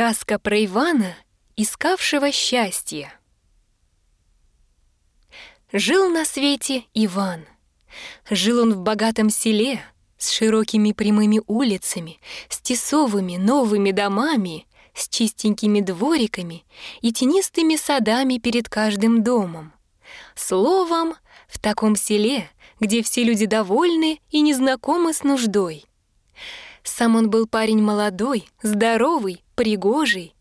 Сказка про Ивана, искавшего счастье. Жил на свете Иван. Жил он в богатом селе с широкими прямыми улицами, с тесовыми новыми домами, с чистенькими двориками и тенистыми садами перед каждым домом. Словом, в таком селе, где все люди довольны и не знакомы с нуждой. Сам он был парень молодой, здоровый, пригожий.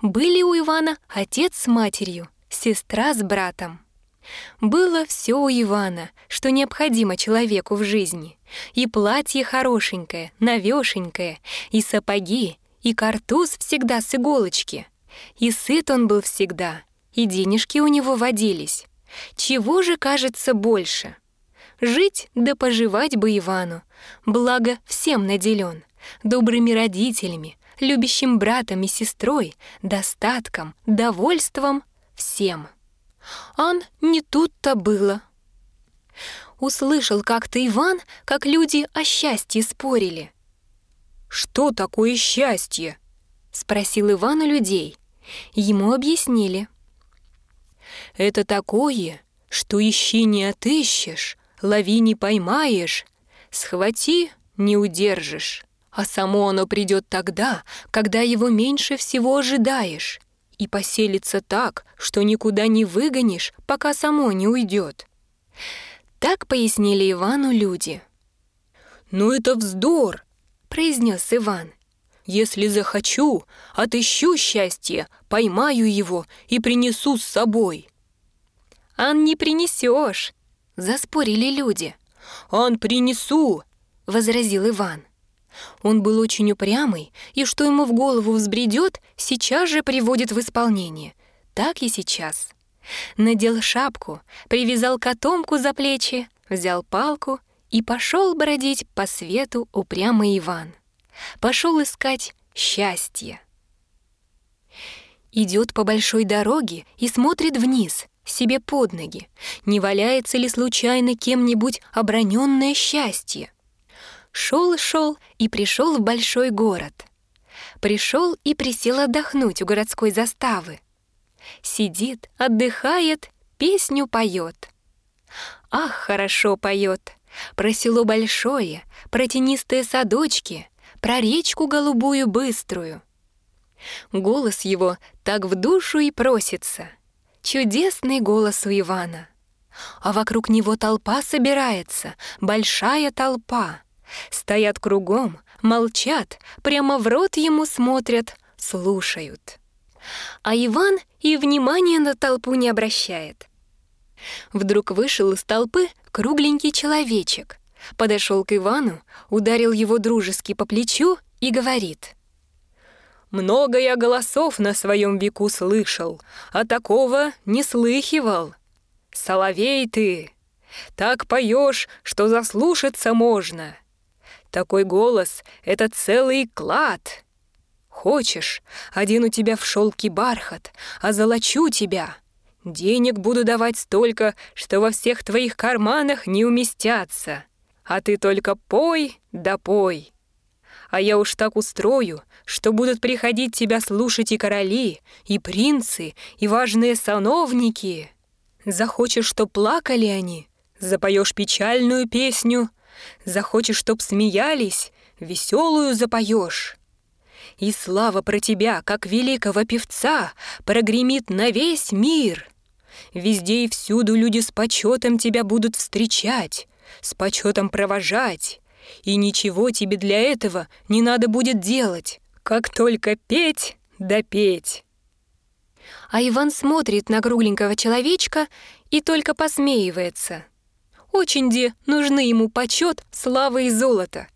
Были у Ивана отец с матерью, сестра с братом. Было все у Ивана, что необходимо человеку в жизни. И платье хорошенькое, навешенькое, и сапоги, и картуз всегда с иголочки. И сыт он был всегда, и денежки у него водились. Чего же кажется больше? Жить да поживать бы Ивану, благо всем наделен, добрыми родителями, любящим братом и сестрой, достатком, довольством, всем. Ан не тут-то было. Услышал как-то Иван, как люди о счастье спорили. «Что такое счастье?» — спросил Иван у людей. Ему объяснили. «Это такое, что ищи не отыщешь, лови не поймаешь, схвати не удержишь, а само оно придет тогда, когда его меньше всего ожидаешь, и поселится так, что никуда не выгонишь, пока само не уйдет. Так пояснили Ивану люди. «Ну это вздор!» — произнес Иван. «Если захочу, отыщу счастье, поймаю его и принесу с собой». «Ан не принесешь, заспорили люди. «Ан принесу!» — возразил Иван. Он был очень упрямый, и что ему в голову взбредет, сейчас же приводит в исполнение. Так и сейчас. Надел шапку, привязал котомку за плечи, взял палку и пошел бродить по свету упрямый Иван. Пошел искать счастье. Идет по большой дороге и смотрит вниз, себе под ноги, не валяется ли случайно кем-нибудь оброненное счастье. Шел-шел и пришел в большой город. Пришел и присел отдохнуть у городской заставы. Сидит, отдыхает, песню поет. Ах, хорошо поет! Про село большое, про тенистые садочки, про речку голубую быструю. Голос его так в душу и просится. Чудесный голос у Ивана. А вокруг него толпа собирается, большая толпа. Стоят кругом, молчат, прямо в рот ему смотрят, слушают. А Иван и внимания на толпу не обращает. Вдруг вышел из толпы кругленький человечек, подошел к Ивану, ударил его дружески по плечу и говорит. «Много я голосов на своем веку слышал, а такого не слыхивал. Соловей ты, так поешь, что заслушаться можно. Такой голос — это целый клад. Хочешь, один у тебя в шелке бархат, а золочу тебя. Денег буду давать столько, что во всех твоих карманах не уместятся. А ты только пой да пой. А я уж так устрою, что будут приходить тебя слушать и короли, и принцы, и важные сановники. Захочешь, чтоб плакали они, запоешь печальную песню — Захочешь, чтоб смеялись, веселую запоешь. И слава про тебя, как великого певца, прогремит на весь мир. Везде и всюду люди с почетом тебя будут встречать, с почетом провожать. И ничего тебе для этого не надо будет делать, как только петь да петь. А Иван смотрит на кругленького человечка и только посмеивается — очень где нужны ему почет, слава и золото.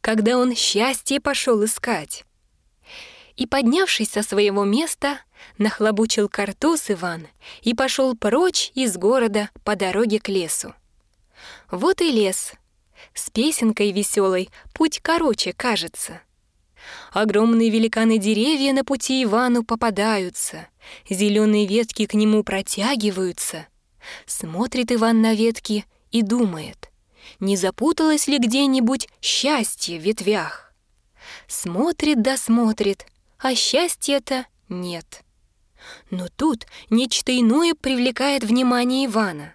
Когда он счастье пошел искать. И, поднявшись со своего места, нахлобучил картуз Иван и пошел прочь из города по дороге к лесу. Вот и лес. С песенкой веселой путь короче кажется. Огромные великаны деревья на пути Ивану попадаются, зеленые ветки к нему протягиваются. Смотрит Иван на ветки и думает, не запуталось ли где-нибудь счастье в ветвях. Смотрит да смотрит, а счастья-то нет. Но тут нечто иное привлекает внимание Ивана.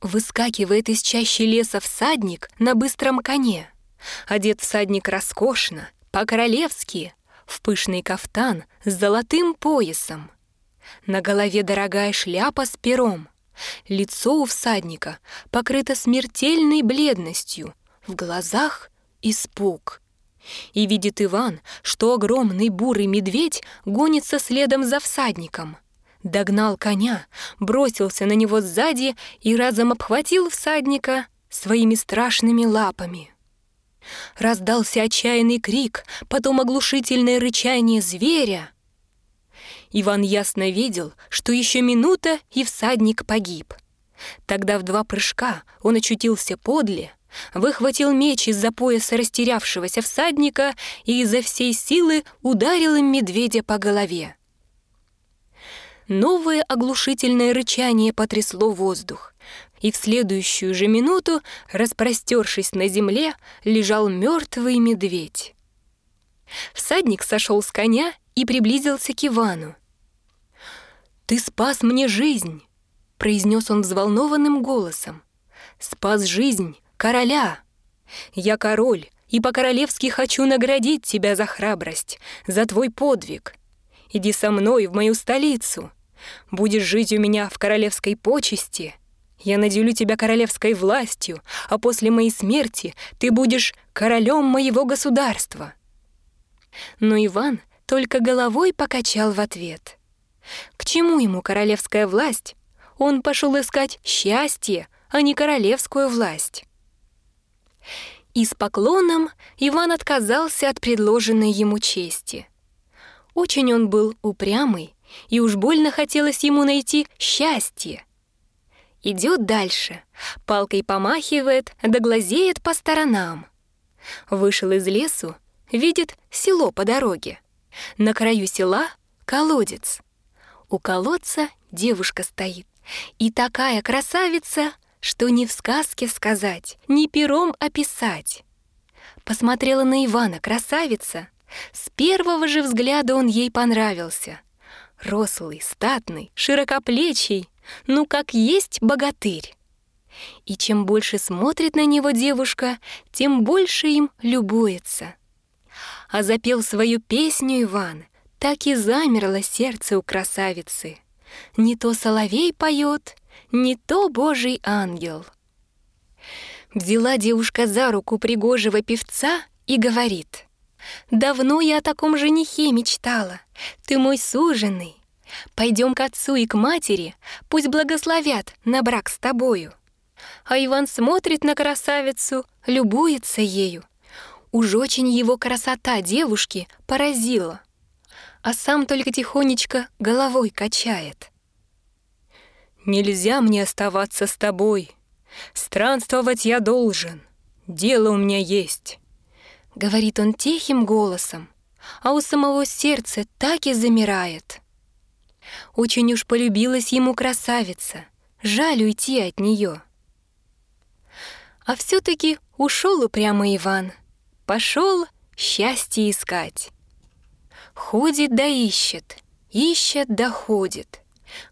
Выскакивает из чащи леса всадник на быстром коне. Одет всадник роскошно, по-королевски, в пышный кафтан с золотым поясом. На голове дорогая шляпа с пером. Лицо у всадника покрыто смертельной бледностью, в глазах испуг. И видит Иван, что огромный бурый медведь гонится следом за всадником. Догнал коня, бросился на него сзади и разом обхватил всадника своими страшными лапами. Раздался отчаянный крик, потом оглушительное рычание зверя. Иван ясно видел, что еще минута, и всадник погиб. Тогда в два прыжка он очутился подле, выхватил меч из-за пояса растерявшегося всадника и изо всей силы ударил им медведя по голове. Новое оглушительное рычание потрясло воздух, и в следующую же минуту, распростершись на земле, лежал мертвый медведь. Всадник сошел с коня и приблизился к Ивану. «Ты спас мне жизнь!» — произнес он взволнованным голосом. «Спас жизнь короля! Я король, и по-королевски хочу наградить тебя за храбрость, за твой подвиг. Иди со мной в мою столицу. Будешь жить у меня в королевской почести. Я наделю тебя королевской властью, а после моей смерти ты будешь королем моего государства». Но Иван только головой покачал в ответ. К чему ему королевская власть? Он пошел искать счастье, а не королевскую власть. И с поклоном Иван отказался от предложенной ему чести. Очень он был упрямый, и уж больно хотелось ему найти счастье. Идет дальше, палкой помахивает, да глазеет по сторонам. Вышел из лесу, видит село по дороге. На краю села — колодец. У колодца девушка стоит. И такая красавица, что ни в сказке сказать, ни пером описать. Посмотрела на Ивана красавица. С первого же взгляда он ей понравился. Рослый, статный, широкоплечий, ну как есть богатырь. И чем больше смотрит на него девушка, тем больше им любуется. А запел свою песню Иван, так и замерло сердце у красавицы. Не то соловей поет, не то божий ангел. Взяла девушка за руку пригожего певца и говорит, «Давно я о таком женихе мечтала, ты мой суженый. Пойдем к отцу и к матери, пусть благословят на брак с тобою». А Иван смотрит на красавицу, любуется ею. Уж очень его красота девушки поразила, а сам только тихонечко головой качает. «Нельзя мне оставаться с тобой. Странствовать я должен. Дело у меня есть», — говорит он тихим голосом, а у самого сердца так и замирает. Очень уж полюбилась ему красавица, жаль уйти от нее. А все таки ушел упрямо Иван, пошел счастье искать. Ходит да ищет, ищет да ходит,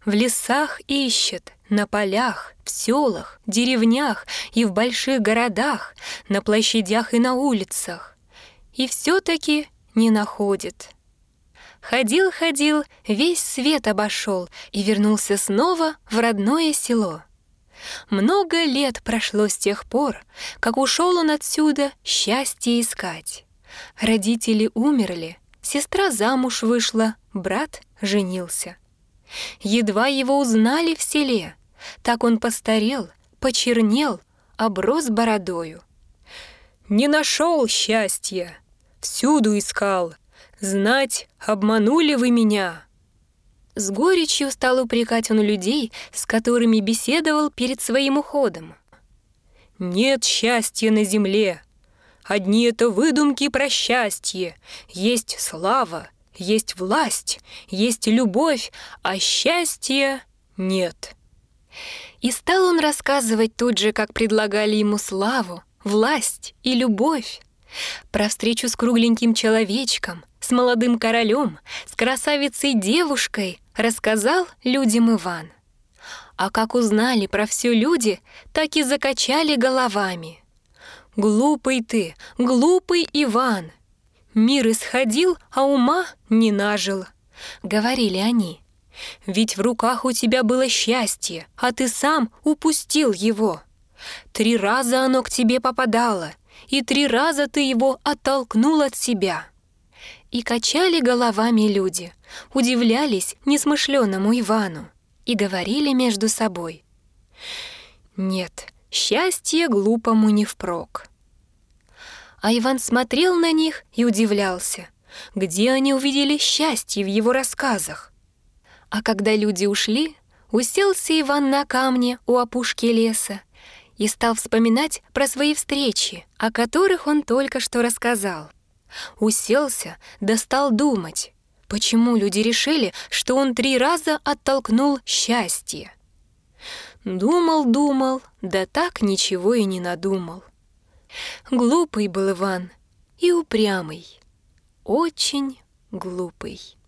в лесах ищет, на полях, в селах, деревнях и в больших городах, на площадях и на улицах. И все таки не находит. Ходил-ходил, весь свет обошел и вернулся снова в родное село. Много лет прошло с тех пор, как ушел он отсюда счастье искать. Родители умерли, сестра замуж вышла, брат женился. Едва его узнали в селе, так он постарел, почернел, оброс бородою. «Не нашел счастья, всюду искал, Знать, обманули вы меня!» С горечью стал упрекать он людей, с которыми беседовал перед своим уходом. «Нет счастья на земле. Одни это выдумки про счастье. Есть слава, есть власть, есть любовь, а счастья нет». И стал он рассказывать тут же, как предлагали ему славу, власть и любовь. Про встречу с кругленьким человечком, с молодым королем, с красавицей-девушкой рассказал людям Иван. А как узнали про все люди, так и закачали головами. «Глупый ты, глупый Иван! Мир исходил, а ума не нажил», — говорили они. «Ведь в руках у тебя было счастье, а ты сам упустил его. Три раза оно к тебе попадало, и три раза ты его оттолкнул от себя». И качали головами люди, удивлялись несмышленному Ивану и говорили между собой. «Нет, счастье глупому не впрок». А Иван смотрел на них и удивлялся, где они увидели счастье в его рассказах. А когда люди ушли, уселся Иван на камне у опушки леса и стал вспоминать про свои встречи, о которых он только что рассказал. Уселся, да стал думать, почему люди решили, что он три раза оттолкнул счастье. Думал, думал, да так ничего и не надумал. Глупый был Иван и упрямый, очень глупый.